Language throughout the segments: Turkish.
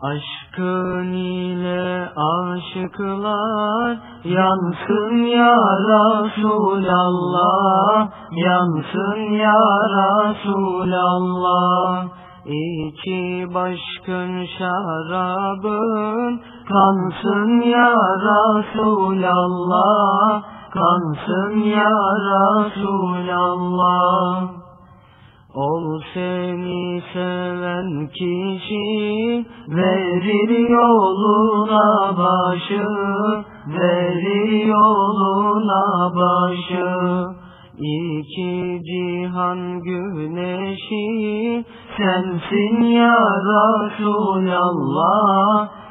Aşkın ile aşıklar yansın ya Resulallah, yansın ya Resulallah. İki başkın şarabın kansın ya Resulallah, kansın ya Resulallah. Ol seni seven kişi verir yoluna başı, verir yoluna başı. İki cihan güneşi sensin ya Resulallah,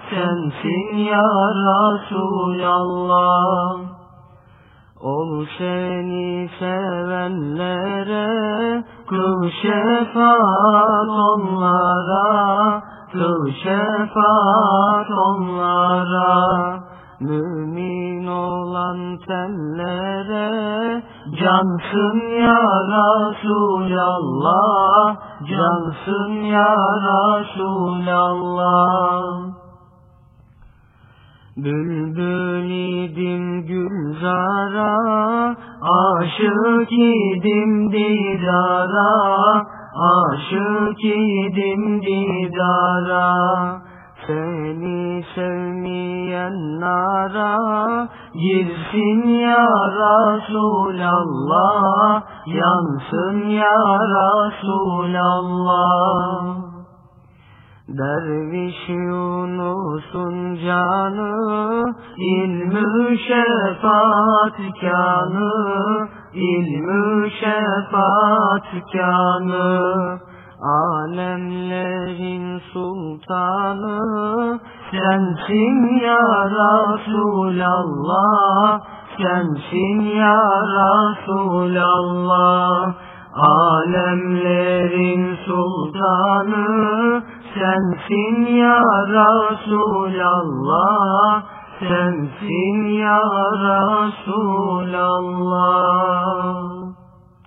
sensin ya Resulallah. Ol seni sevenlere kıl şefaat onlara, kıl şefaat onlara. Mümin olan senlere cansın ya Resulallah, cansın ya Resulallah. Bülbül idim gülzara, aşık idim didara, aşık idim didara. Seni sevmeyen nara, girsin ya Resulallah, yansın ya Resulallah. Derviş Yunus'un canı, ilmü şefaat kanı, ilmü şefaat kanı. Alemlerin sultanı, sensin ya Resulallah, sensin ya Resulallah. Alemlerin sultanı, sensin ya Resulallah, sensin ya Resulallah.